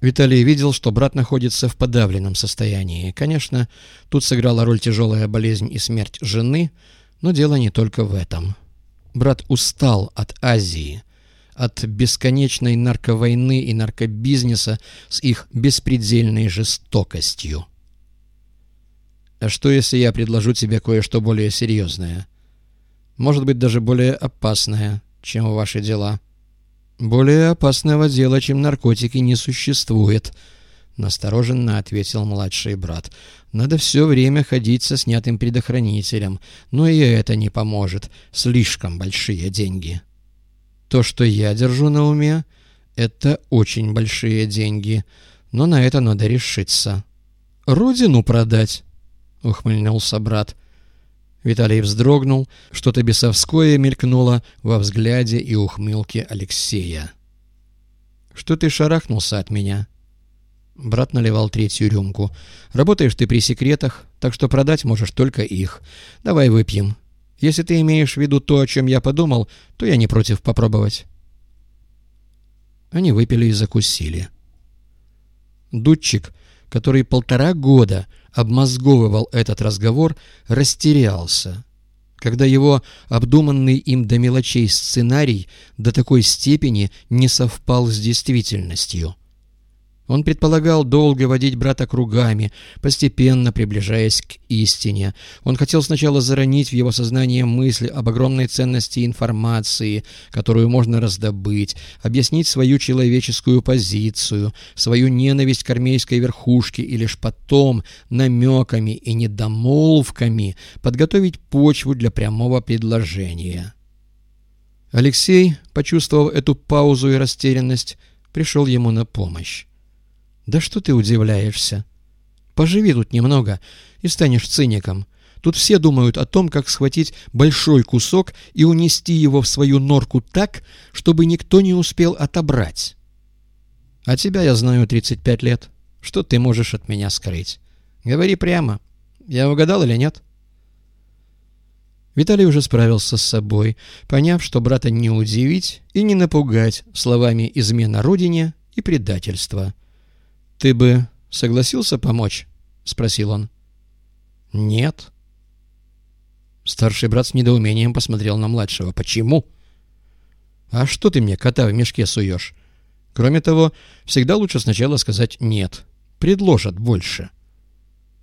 Виталий видел, что брат находится в подавленном состоянии. Конечно, тут сыграла роль тяжелая болезнь и смерть жены, но дело не только в этом. Брат устал от Азии, от бесконечной нарковойны и наркобизнеса с их беспредельной жестокостью. А что, если я предложу тебе кое-что более серьезное? Может быть, даже более опасное, чем ваши дела?» «Более опасного дела, чем наркотики, не существует», — настороженно ответил младший брат. «Надо все время ходить со снятым предохранителем, но и это не поможет. Слишком большие деньги». «То, что я держу на уме, — это очень большие деньги, но на это надо решиться». «Родину продать?» — ухмыльнулся брат. Виталий вздрогнул, что-то бесовское мелькнуло во взгляде и ухмылке Алексея. «Что ты шарахнулся от меня?» Брат наливал третью рюмку. «Работаешь ты при секретах, так что продать можешь только их. Давай выпьем. Если ты имеешь в виду то, о чем я подумал, то я не против попробовать». Они выпили и закусили. Дудчик, который полтора года обмозговывал этот разговор, растерялся, когда его обдуманный им до мелочей сценарий до такой степени не совпал с действительностью. Он предполагал долго водить брата кругами, постепенно приближаясь к истине. Он хотел сначала заронить в его сознание мысли об огромной ценности информации, которую можно раздобыть, объяснить свою человеческую позицию, свою ненависть к армейской верхушке и лишь потом намеками и недомолвками подготовить почву для прямого предложения. Алексей, почувствовав эту паузу и растерянность, пришел ему на помощь. «Да что ты удивляешься? Поживи тут немного и станешь циником. Тут все думают о том, как схватить большой кусок и унести его в свою норку так, чтобы никто не успел отобрать. А тебя я знаю 35 лет. Что ты можешь от меня скрыть? Говори прямо. Я угадал или нет?» Виталий уже справился с собой, поняв, что брата не удивить и не напугать словами измена родине и предательства. «Ты бы согласился помочь?» — спросил он. «Нет». Старший брат с недоумением посмотрел на младшего. «Почему?» «А что ты мне кота в мешке суешь? Кроме того, всегда лучше сначала сказать «нет». Предложат больше».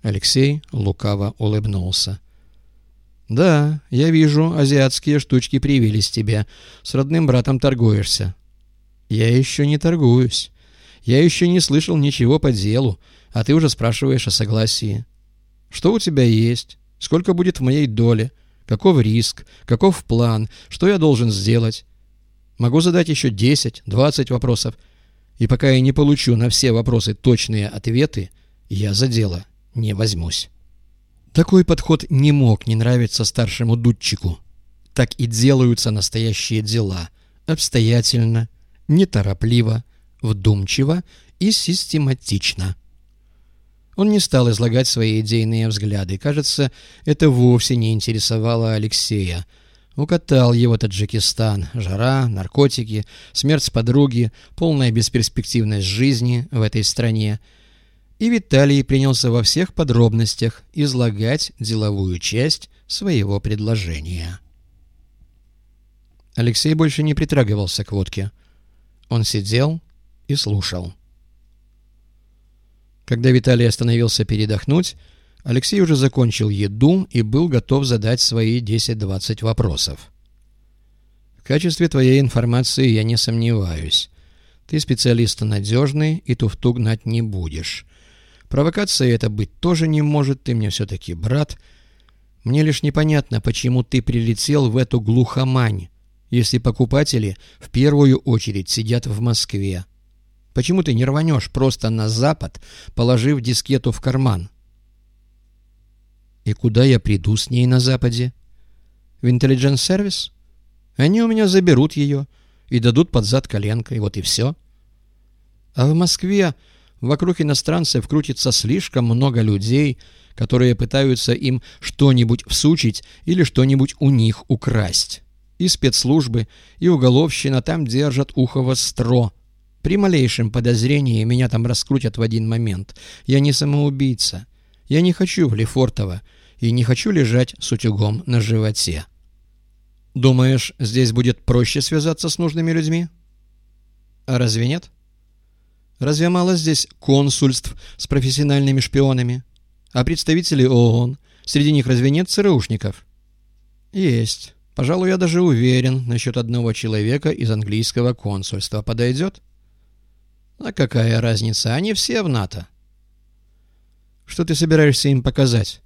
Алексей лукаво улыбнулся. «Да, я вижу, азиатские штучки привились тебе. С родным братом торгуешься». «Я еще не торгуюсь. Я еще не слышал ничего по делу, а ты уже спрашиваешь о согласии. Что у тебя есть? Сколько будет в моей доле? Каков риск? Каков план? Что я должен сделать? Могу задать еще 10-20 вопросов. И пока я не получу на все вопросы точные ответы, я за дело не возьмусь. Такой подход не мог не нравиться старшему дудчику. Так и делаются настоящие дела. Обстоятельно, неторопливо, вдумчиво и систематично. Он не стал излагать свои идейные взгляды. Кажется, это вовсе не интересовало Алексея. Укатал его Таджикистан. Жара, наркотики, смерть подруги, полная бесперспективность жизни в этой стране. И Виталий принялся во всех подробностях излагать деловую часть своего предложения. Алексей больше не притрагивался к водке. Он сидел, и слушал. Когда Виталий остановился передохнуть, Алексей уже закончил еду и был готов задать свои 10-20 вопросов. «В качестве твоей информации я не сомневаюсь. Ты специалист надежный и туфту гнать не будешь. Провокация это быть тоже не может, ты мне все-таки брат. Мне лишь непонятно, почему ты прилетел в эту глухомань, если покупатели в первую очередь сидят в Москве. Почему ты не рванешь просто на запад, положив дискету в карман? И куда я приду с ней на западе? В Intelligence Service? Они у меня заберут ее и дадут под зад коленкой, вот и все. А в Москве вокруг иностранцев крутится слишком много людей, которые пытаются им что-нибудь всучить или что-нибудь у них украсть. И спецслужбы, и уголовщина там держат ухо востро, При малейшем подозрении меня там раскрутят в один момент. Я не самоубийца. Я не хочу в Лефортово и не хочу лежать с утюгом на животе. Думаешь, здесь будет проще связаться с нужными людьми? А разве нет? Разве мало здесь консульств с профессиональными шпионами? А представители ООН? Среди них разве нет ЦРУшников? Есть. Пожалуй, я даже уверен насчет одного человека из английского консульства. Подойдет? А какая разница? Они все в НАТО. Что ты собираешься им показать?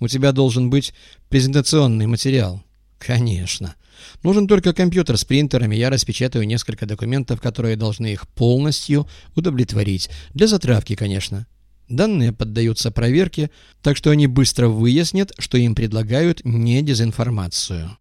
У тебя должен быть презентационный материал. Конечно. Нужен только компьютер с принтерами, я распечатаю несколько документов, которые должны их полностью удовлетворить. Для затравки, конечно. Данные поддаются проверке, так что они быстро выяснят, что им предлагают не дезинформацию.